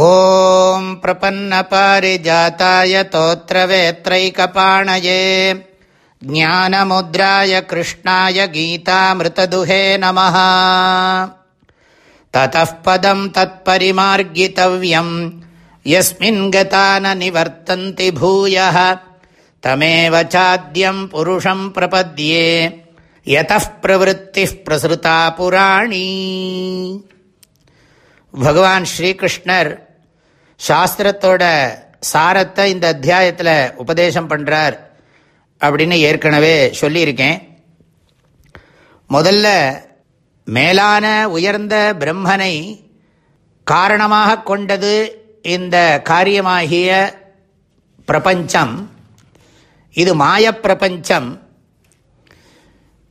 ॐ प्रपन्नपारिजाताय तोत्रवेत्रैकपाणये, ज्ञानमुद्राय कृष्णाय गीतामृतदुहे नमः। ततः पदम् तत्परिमार्गितव्यम् यस्मिन् गता न निवर्तन्ति भूयः, तमेव चाद्यम् पुरुषम् प्रपद्ये, यतः प्रसृता पुराणी। भगवान् சாஸ்திரத்தோட சாரத்தை இந்த அத்தியாயத்தில் உபதேசம் பண்ணுறார் அப்படின்னு ஏற்கனவே சொல்லியிருக்கேன். முதல்ல மேலான உயர்ந்த பிரம்மனை காரணமாக கொண்டது இந்த காரியமாகிய பிரபஞ்சம். இது மாயப்பிரபஞ்சம்.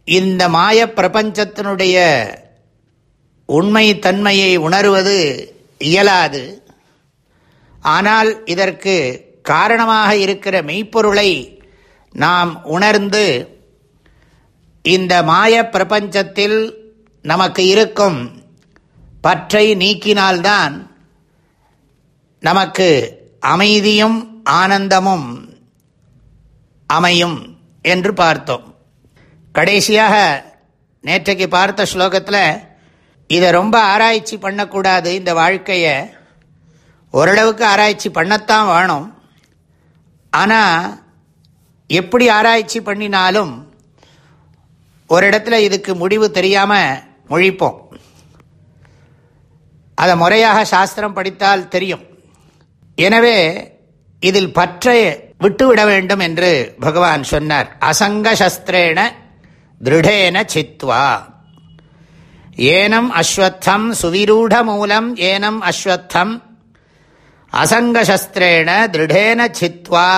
இந்த மாய பிரபஞ்சத்தினுடைய உண்மை தன்மையை உணர்வது இயலாது. ஆனால் இதற்கு காரணமாக இருக்கிற மெய்ப்பொருளை நாம் உணர்ந்து இந்த மாய பிரபஞ்சத்தில் நமக்கு இருக்கும் பற்றை நீக்கினால்தான் நமக்கு அமைதியும் ஆனந்தமும் அமையும் என்று பார்த்தோம். கடைசியாக நேற்றைக்கு பார்த்த ஸ்லோகத்தில் இதை ரொம்ப ஆராய்ச்சி பண்ணக்கூடாது இந்த வாழ்க்கையை. ஓரளவுக்கு ஆராய்ச்சி பண்ணத்தான் வேணும். ஆனால் எப்படி ஆராய்ச்சி பண்ணினாலும் ஒரு இடத்துல இதுக்கு முடிவு தெரியாமல் மொழிப்போம். அதை முறையாக சாஸ்திரம் படித்தால் தெரியும். எனவே இதில் பற்றை விட்டுவிட வேண்டும் என்று பகவான் சொன்னார். அசங்க சஸ்திரேன திருடேன சித்வா. ஏனம் அஸ்வத்தம் சுவிரூட மூலம் ஏனம் அஸ்வத்தம் அசங்கசஸ்திரேன திருடேன சித்வா.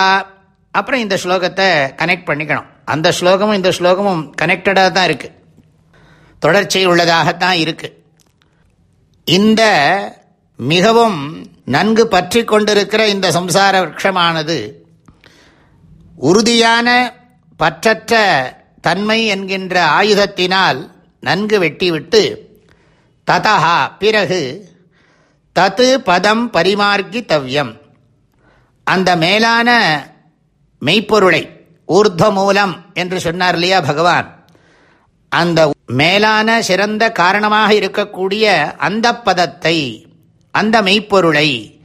அப்புறம் இந்த ஸ்லோகத்தை கனெக்ட் பண்ணிக்கணும். அந்த ஸ்லோகமும் இந்த ஸ்லோகமும் கனெக்டடாக தான் இருக்குது தொடர்ச்சி உள்ளதாகத்தான் இருக்குது இந்த மிகவும் நன்கு பற்றி கொண்டிருக்கிற இந்த சம்சார விரக்ஷமானது உறுதியான பற்றற்ற தன்மை என்கின்ற ஆயுதத்தினால் நன்கு வெட்டிவிட்டு ததா பிறகு தத்து பதம் பரிமார்க்கித்தவ்யம் அந்த மேலான மெய்ப்பொருளை ஊர்த மூலம் என்று சொன்னார் இல்லையா பகவான்? அந்த மேலான சிறந்த காரணமாக இருக்கக்கூடிய அந்த பதத்தை அந்த மெய்ப்பொருளை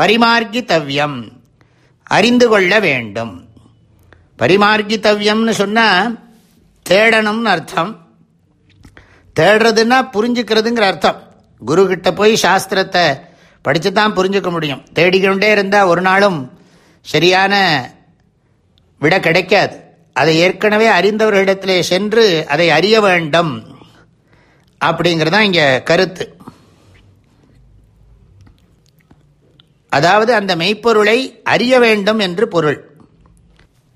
பரிமார்க்கித்தவ்யம் அறிந்து கொள்ள வேண்டும். பரிமார்க்கித்தவ்யம்னு சொன்னால் தேடணும்னு அர்த்தம். தேடுறதுன்னா புரிஞ்சுக்கிறதுங்கிற அர்த்தம். குருக்கிட்ட போய் சாஸ்திரத்தை படித்து தான் புரிஞ்சுக்க முடியும். தேடிக்கொண்டே இருந்தால் ஒரு நாளும் சரியான விட கிடைக்காது. அதை ஏற்கனவே அறிந்தவர்களிடத்திலே சென்று அதை அறிய வேண்டும். அப்படிங்கிறது தான் இங்கே கருத்து. அதாவது அந்த மெய்ப்பொருளை அறிய வேண்டும் என்று பொருள்.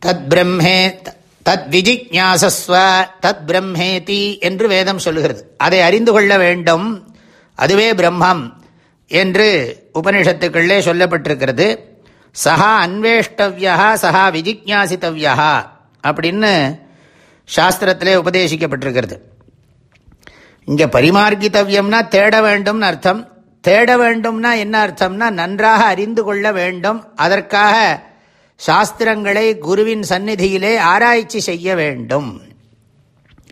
தத் பிரம்மே தத் விஜிக்யாசஸ்வ தத் பிரம்மேதி என்று வேதம் சொல்கிறது அதை அறிந்து கொள்ள வேண்டும். அதுவே பிரம்மம் என்று உபனிஷத்துக்களே சொல்லப்பட்டிருக்கிறது. சஹா அன்வேஷ்டவியா சஹா விஜிக்யாசித்தவியா அப்படின்னு சாஸ்திரத்திலே உபதேசிக்கப்பட்டிருக்கிறது. இங்கே பரிமார்க்கித்தவியம்னா தேட வேண்டும்னு அர்த்தம். தேட வேண்டும்னா என்ன அர்த்தம்னா நன்றாக அறிந்து கொள்ள வேண்டும். அதற்காக சாஸ்திரங்களை குருவின் சந்நிதியிலே ஆராய்ச்சி செய்ய வேண்டும்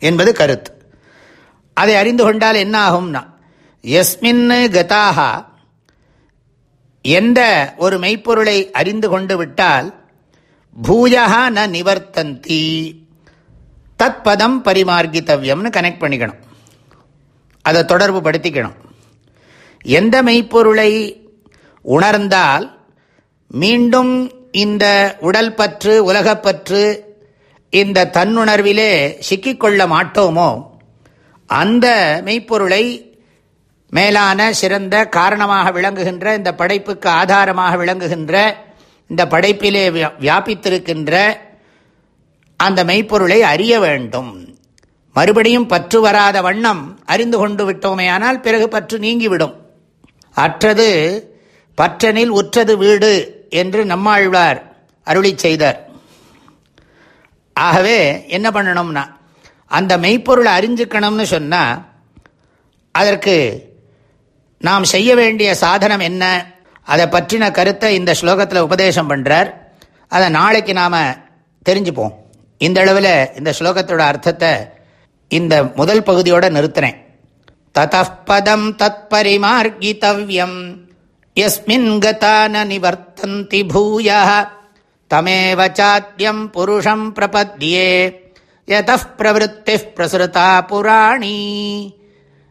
என்பது கருத்து. அதை அறிந்து கொண்டால் என்ன ஆகும்னா எஸ்மின் கதாக எந்த ஒரு மெய்ப்பொருளை அறிந்து கொண்டு விட்டால் பூயா ந நிவர்த்தந்தி. தத் பதம் பரிமார்க்கித்தவியம்னு கனெக்ட் பண்ணிக்கணும். அதை தொடர்பு படுத்திக்கணும். எந்த மெய்ப்பொருளை உணர்ந்தால் மீண்டும் இந்த உடல் பற்று உலகப்பற்று இந்த தன்னுணர்விலே சிக்கிக்கொள்ள மாட்டோமோ அந்த மெய்ப்பொருளை மேலான சிறந்த காரணமாக விளங்குகின்ற இந்த படைப்புக்கு ஆதாரமாக விளங்குகின்ற இந்த படைப்பிலே வியாபித்திருக்கின்ற அந்த மெய்ப்பொருளை அறிய வேண்டும். மறுபடியும் பற்று வராத வண்ணம் அறிந்து கொண்டு விட்டோமேயானால் பிறகு பற்று நீங்கிவிடும். அற்றது பற்றனில் உற்றது வீடு என்று நம்மாழ்வார் அருளி செய்தார். ஆகவே என்ன பண்ணணும்னா அந்த மெய்ப்பொருளை அறிஞ்சுக்கணும்னு சொன்னால் அதற்கு நாம் செய்ய வேண்டிய சாதனம் என்ன? அதை பற்றின கருத்தை இந்த ஸ்லோகத்தில் உபதேசம் பண்ணுறார் அதை நாளைக்கு நாம் தெரிஞ்சுப்போம். இந்த அளவில் இந்த ஸ்லோகத்தோட அர்த்தத்தை இந்த முதல் பகுதியோடு நிறுத்தினேன் ததப்பதம் தத் பரிமார்கித்தவ்யம் எஸ்மின் கதான நிவர்த்தந்தி பூய தமேவ சாத்தியம் புருஷம் பிரபத்யே யத பிரவருத்தி பிரசுருதா புராணி